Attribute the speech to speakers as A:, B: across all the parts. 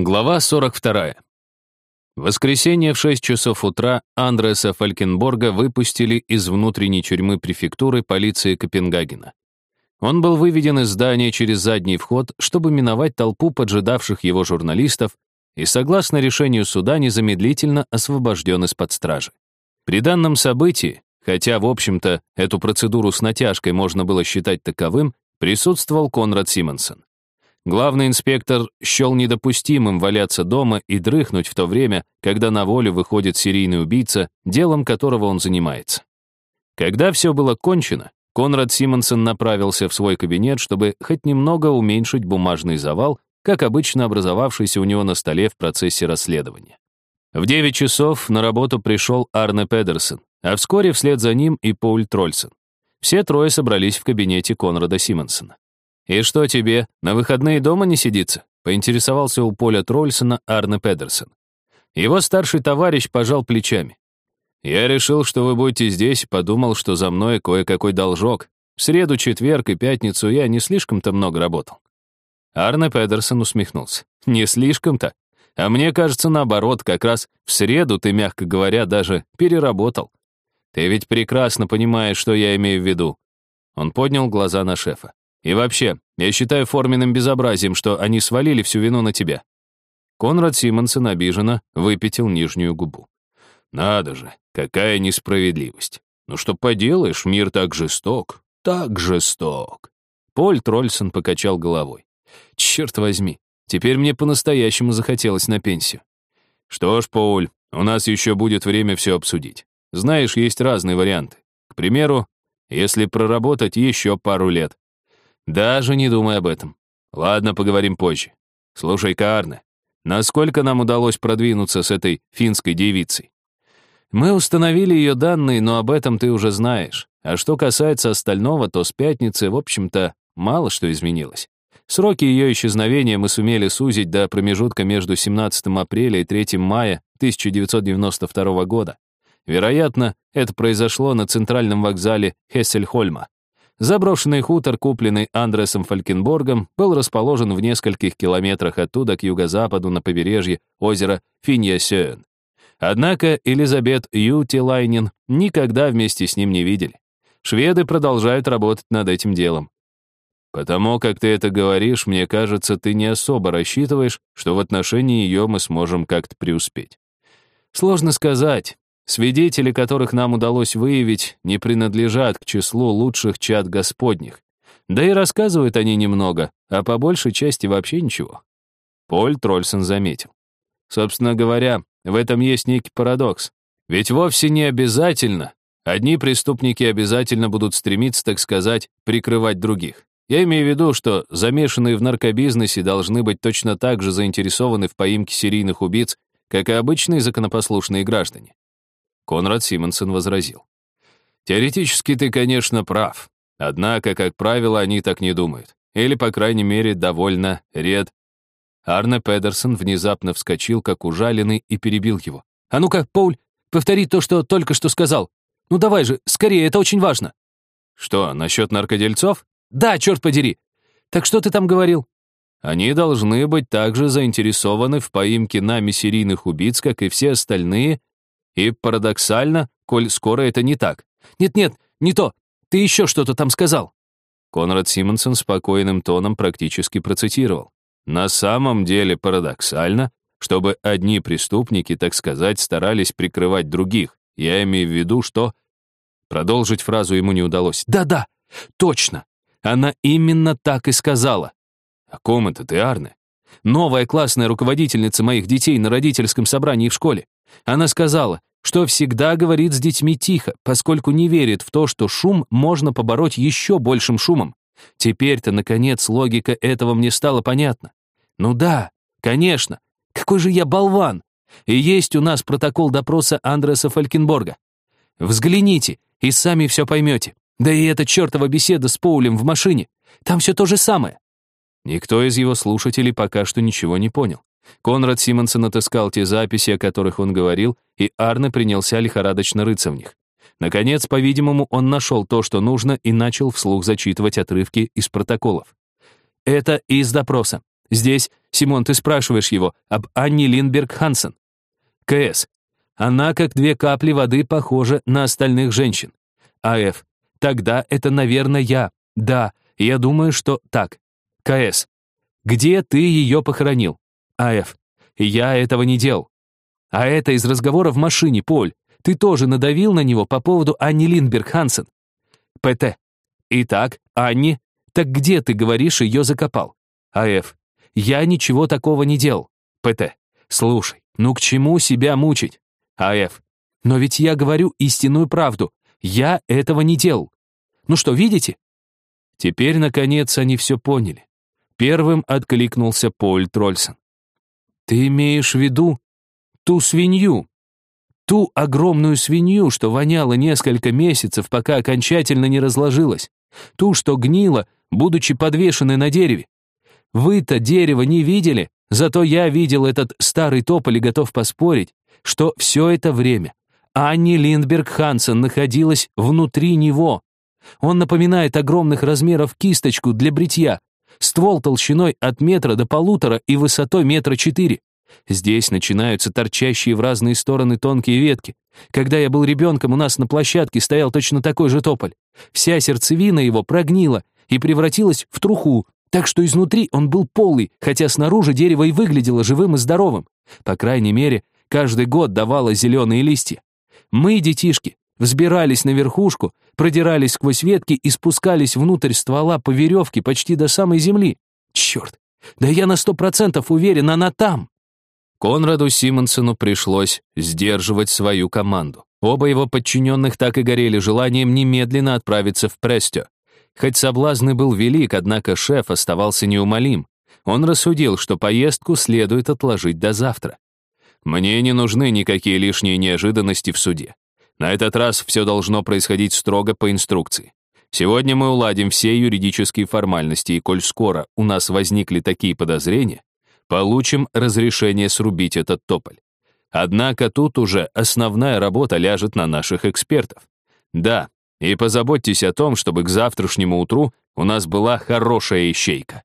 A: Глава 42. В воскресенье в 6 часов утра Андреса Фалькенборга выпустили из внутренней тюрьмы префектуры полиции Копенгагена. Он был выведен из здания через задний вход, чтобы миновать толпу поджидавших его журналистов и, согласно решению суда, незамедлительно освобожден из-под стражи. При данном событии, хотя, в общем-то, эту процедуру с натяжкой можно было считать таковым, присутствовал Конрад Симонсон. Главный инспектор счел недопустимым валяться дома и дрыхнуть в то время, когда на волю выходит серийный убийца, делом которого он занимается. Когда все было кончено, Конрад Симонсон направился в свой кабинет, чтобы хоть немного уменьшить бумажный завал, как обычно образовавшийся у него на столе в процессе расследования. В 9 часов на работу пришел Арне Педерсон, а вскоре вслед за ним и Пауль Трольсон. Все трое собрались в кабинете Конрада Симонсона. «И что тебе, на выходные дома не сидится?» — поинтересовался у Поля Трольсона Арне Педерсон. Его старший товарищ пожал плечами. «Я решил, что вы будете здесь, подумал, что за мной кое-какой должок. В среду, четверг и пятницу я не слишком-то много работал». Арне Педерсон усмехнулся. «Не слишком-то? А мне кажется, наоборот, как раз в среду ты, мягко говоря, даже переработал. Ты ведь прекрасно понимаешь, что я имею в виду». Он поднял глаза на шефа. И вообще, я считаю форменным безобразием, что они свалили всю вину на тебя». Конрад Симонсон обиженно выпятил нижнюю губу. «Надо же, какая несправедливость. Ну что поделаешь, мир так жесток, так жесток». Поль Трольсон покачал головой. «Черт возьми, теперь мне по-настоящему захотелось на пенсию». «Что ж, Поль, у нас еще будет время все обсудить. Знаешь, есть разные варианты. К примеру, если проработать еще пару лет. Даже не думай об этом. Ладно, поговорим позже. Слушай, Каарне, насколько нам удалось продвинуться с этой финской девицей? Мы установили ее данные, но об этом ты уже знаешь. А что касается остального, то с пятницы, в общем-то, мало что изменилось. Сроки ее исчезновения мы сумели сузить до промежутка между 17 апреля и 3 мая 1992 года. Вероятно, это произошло на центральном вокзале Хессельхольма. Заброшенный хутор, купленный Андресом Фалькенборгом, был расположен в нескольких километрах оттуда к юго-западу на побережье озера Финьясёен. Однако Элизабет Ютилайнен никогда вместе с ним не видели. Шведы продолжают работать над этим делом. Потому как ты это говоришь, мне кажется, ты не особо рассчитываешь, что в отношении ее мы сможем как-то преуспеть. Сложно сказать. Свидетели, которых нам удалось выявить, не принадлежат к числу лучших чад господних. Да и рассказывают они немного, а по большей части вообще ничего. Поль Трольсон заметил. Собственно говоря, в этом есть некий парадокс. Ведь вовсе не обязательно. Одни преступники обязательно будут стремиться, так сказать, прикрывать других. Я имею в виду, что замешанные в наркобизнесе должны быть точно так же заинтересованы в поимке серийных убийц, как и обычные законопослушные граждане. Конрад Симонсон возразил. «Теоретически ты, конечно, прав. Однако, как правило, они так не думают. Или, по крайней мере, довольно ред». Арне Педерсон внезапно вскочил, как ужаленный, и перебил его. «А ну-ка, Пауль, повтори то, что только что сказал. Ну давай же, скорее, это очень важно». «Что, насчет наркодельцов?» «Да, черт подери. Так что ты там говорил?» «Они должны быть также заинтересованы в поимке нами серийных убийц, как и все остальные, и парадоксально, коль скоро это не так. Нет-нет, не то. Ты еще что-то там сказал. Конрад Симонсон спокойным тоном практически процитировал. На самом деле парадоксально, чтобы одни преступники, так сказать, старались прикрывать других. Я имею в виду, что... Продолжить фразу ему не удалось. «Да-да, точно! Она именно так и сказала!» «О ком это ты, Арне?» «Новая классная руководительница моих детей на родительском собрании в школе. Она сказала, что всегда говорит с детьми тихо, поскольку не верит в то, что шум можно побороть еще большим шумом. Теперь-то, наконец, логика этого мне стала понятна. Ну да, конечно, какой же я болван. И есть у нас протокол допроса Андреса Фалькенборга. Взгляните, и сами все поймете. Да и эта чертова беседа с Поулем в машине. Там все то же самое. Никто из его слушателей пока что ничего не понял. Конрад Симонсон отыскал те записи, о которых он говорил, и Арне принялся лихорадочно рыться в них. Наконец, по-видимому, он нашел то, что нужно, и начал вслух зачитывать отрывки из протоколов. Это из допроса. Здесь, Симон, ты спрашиваешь его об Анне Линдберг Хансен. КС. Она, как две капли воды, похожа на остальных женщин. АФ. Тогда это, наверное, я. Да, я думаю, что так. КС. Где ты ее похоронил? АФ. Я этого не делал. А это из разговора в машине, Поль. Ты тоже надавил на него по поводу Анни Линдберг Хансен. ПТ. Итак, Анни, так где, ты говоришь, ее закопал? АФ. Я ничего такого не делал. ПТ. Слушай, ну к чему себя мучить? АФ. Но ведь я говорю истинную правду. Я этого не делал. Ну что, видите? Теперь, наконец, они все поняли. Первым откликнулся Поль Трольсон. Ты имеешь в виду ту свинью? Ту огромную свинью, что воняла несколько месяцев, пока окончательно не разложилась. Ту, что гнила, будучи подвешенной на дереве. Вы-то дерево не видели, зато я видел этот старый тополь и готов поспорить, что все это время Анни Линдберг Хансен находилась внутри него. Он напоминает огромных размеров кисточку для бритья, ствол толщиной от метра до полутора и высотой метра четыре. Здесь начинаются торчащие в разные стороны тонкие ветки. Когда я был ребенком, у нас на площадке стоял точно такой же тополь. Вся сердцевина его прогнила и превратилась в труху, так что изнутри он был полый, хотя снаружи дерево и выглядело живым и здоровым. По крайней мере, каждый год давало зеленые листья. Мы, детишки, взбирались на верхушку, продирались сквозь ветки и спускались внутрь ствола по веревке почти до самой земли. Черт, да я на сто процентов уверен, она там. Конраду Симонсону пришлось сдерживать свою команду. Оба его подчиненных так и горели желанием немедленно отправиться в Престё. Хоть соблазн и был велик, однако шеф оставался неумолим. Он рассудил, что поездку следует отложить до завтра. Мне не нужны никакие лишние неожиданности в суде. На этот раз все должно происходить строго по инструкции. Сегодня мы уладим все юридические формальности, и коль скоро у нас возникли такие подозрения, получим разрешение срубить этот тополь. Однако тут уже основная работа ляжет на наших экспертов. Да, и позаботьтесь о том, чтобы к завтрашнему утру у нас была хорошая ищейка.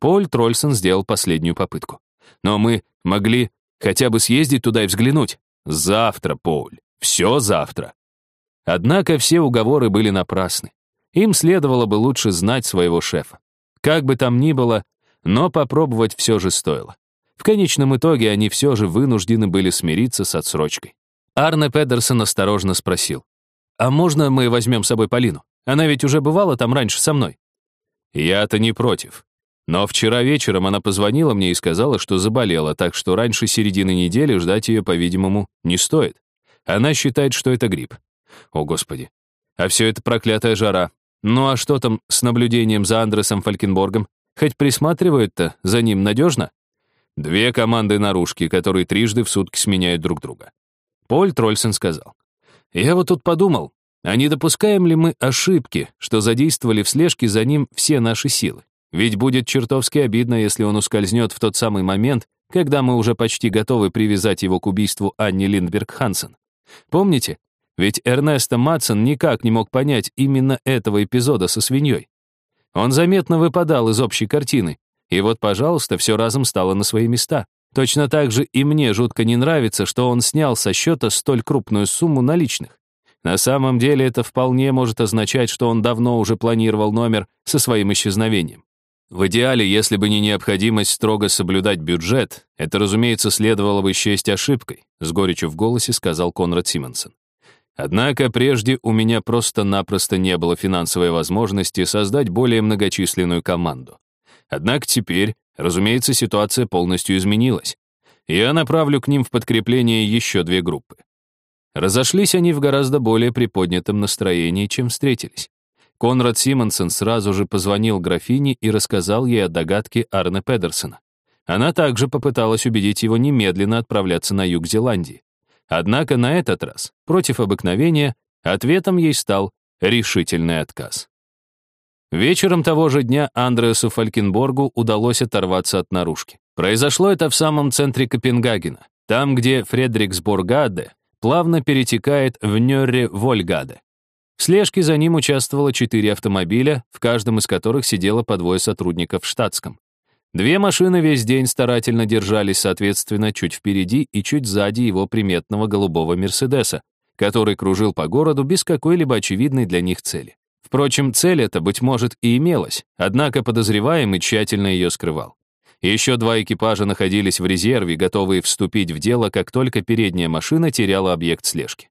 A: Поль Трольсон сделал последнюю попытку. Но мы могли хотя бы съездить туда и взглянуть. Завтра, Поль, все завтра. Однако все уговоры были напрасны. Им следовало бы лучше знать своего шефа. Как бы там ни было, но попробовать все же стоило. В конечном итоге они все же вынуждены были смириться с отсрочкой. Арне Педерсон осторожно спросил. «А можно мы возьмем с собой Полину? Она ведь уже бывала там раньше со мной». «Я-то не против. Но вчера вечером она позвонила мне и сказала, что заболела, так что раньше середины недели ждать ее, по-видимому, не стоит. Она считает, что это грипп. О, Господи. А все это проклятая жара. Ну а что там с наблюдением за Андресом Фалькенборгом? Хоть присматривают-то за ним надежно? Две команды наружки, которые трижды в сутки сменяют друг друга. Поль Трольсен сказал. Я вот тут подумал, а не допускаем ли мы ошибки, что задействовали в слежке за ним все наши силы? Ведь будет чертовски обидно, если он ускользнет в тот самый момент, когда мы уже почти готовы привязать его к убийству Анни Линдберг Хансен. Помните? Ведь Эрнесто Матсон никак не мог понять именно этого эпизода со свиньей. Он заметно выпадал из общей картины, и вот, пожалуйста, все разом стало на свои места. Точно так же и мне жутко не нравится, что он снял со счета столь крупную сумму наличных. На самом деле это вполне может означать, что он давно уже планировал номер со своим исчезновением. В идеале, если бы не необходимость строго соблюдать бюджет, это, разумеется, следовало бы счесть ошибкой, с горечью в голосе сказал Конрад Симонсон. Однако прежде у меня просто-напросто не было финансовой возможности создать более многочисленную команду. Однако теперь, разумеется, ситуация полностью изменилась. Я направлю к ним в подкрепление еще две группы. Разошлись они в гораздо более приподнятом настроении, чем встретились. Конрад Симонсон сразу же позвонил графине и рассказал ей о догадке Арне Педерсона. Она также попыталась убедить его немедленно отправляться на юг Зеландии. Однако на этот раз, против обыкновения, ответом ей стал решительный отказ. Вечером того же дня Андреасу Фалькенборгу удалось оторваться от наружки. Произошло это в самом центре Копенгагена, там, где Фредриксборгаде плавно перетекает в Нёрре-Вольгаде. В слежке за ним участвовало четыре автомобиля, в каждом из которых сидело по двое сотрудников в штатском. Две машины весь день старательно держались, соответственно, чуть впереди и чуть сзади его приметного голубого Мерседеса, который кружил по городу без какой-либо очевидной для них цели. Впрочем, цель эта, быть может, и имелась, однако подозреваемый тщательно ее скрывал. Еще два экипажа находились в резерве, готовые вступить в дело, как только передняя машина теряла объект слежки.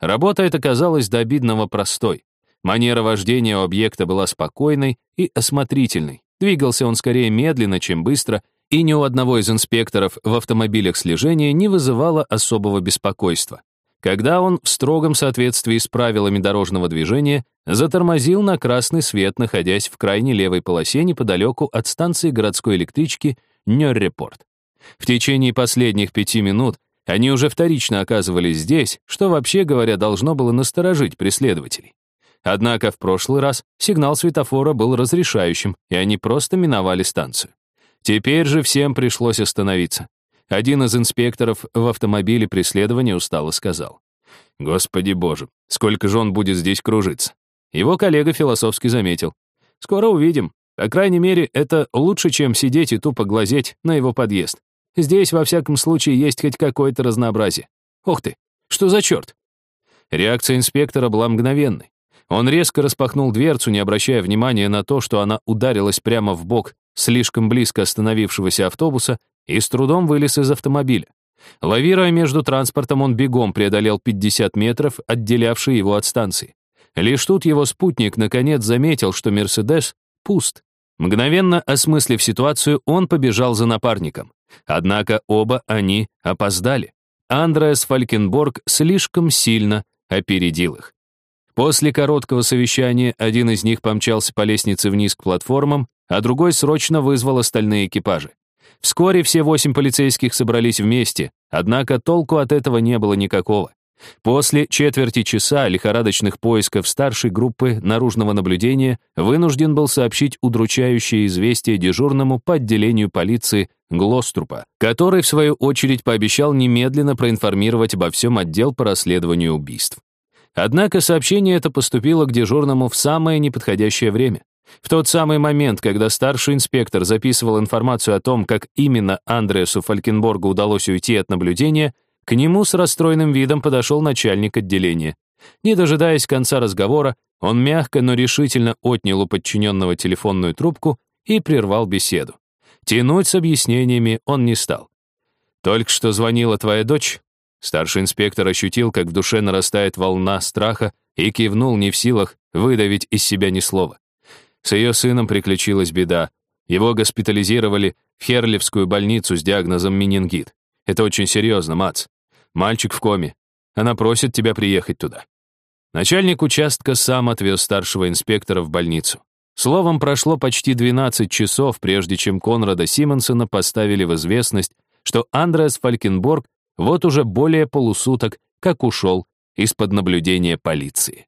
A: Работа эта казалась до обидного простой. Манера вождения у объекта была спокойной и осмотрительной, Двигался он скорее медленно, чем быстро, и ни у одного из инспекторов в автомобилях слежения не вызывало особого беспокойства. Когда он в строгом соответствии с правилами дорожного движения затормозил на красный свет, находясь в крайней левой полосе неподалеку от станции городской электрички Нёррепорт. В течение последних пяти минут они уже вторично оказывались здесь, что, вообще говоря, должно было насторожить преследователей. Однако в прошлый раз сигнал светофора был разрешающим, и они просто миновали станцию. Теперь же всем пришлось остановиться. Один из инспекторов в автомобиле преследования устало сказал. «Господи боже, сколько же он будет здесь кружиться?» Его коллега философски заметил. «Скоро увидим. По крайней мере, это лучше, чем сидеть и тупо глазеть на его подъезд. Здесь, во всяком случае, есть хоть какое-то разнообразие. Ух ты, что за черт?» Реакция инспектора была мгновенной. Он резко распахнул дверцу, не обращая внимания на то, что она ударилась прямо в бок слишком близко остановившегося автобуса и с трудом вылез из автомобиля. Лавируя между транспортом, он бегом преодолел 50 метров, отделявшие его от станции. Лишь тут его спутник наконец заметил, что «Мерседес» пуст. Мгновенно осмыслив ситуацию, он побежал за напарником. Однако оба они опоздали. Андреас Фалькенборг слишком сильно опередил их. После короткого совещания один из них помчался по лестнице вниз к платформам, а другой срочно вызвал остальные экипажи. Вскоре все восемь полицейских собрались вместе, однако толку от этого не было никакого. После четверти часа лихорадочных поисков старшей группы наружного наблюдения вынужден был сообщить удручающее известие дежурному по отделению полиции Глострупа, который, в свою очередь, пообещал немедленно проинформировать обо всем отдел по расследованию убийств. Однако сообщение это поступило к дежурному в самое неподходящее время. В тот самый момент, когда старший инспектор записывал информацию о том, как именно Андреасу Фалькенборгу удалось уйти от наблюдения, к нему с расстроенным видом подошел начальник отделения. Не дожидаясь конца разговора, он мягко, но решительно отнял у подчиненного телефонную трубку и прервал беседу. Тянуть с объяснениями он не стал. «Только что звонила твоя дочь. Старший инспектор ощутил, как в душе нарастает волна страха и кивнул не в силах выдавить из себя ни слова. С ее сыном приключилась беда. Его госпитализировали в Херлевскую больницу с диагнозом менингит. Это очень серьезно, Мац. Мальчик в коме. Она просит тебя приехать туда. Начальник участка сам отвез старшего инспектора в больницу. Словом, прошло почти 12 часов, прежде чем Конрада Симонсона поставили в известность, что Андреас Фалькенборг вот уже более полусуток, как ушел из-под наблюдения полиции.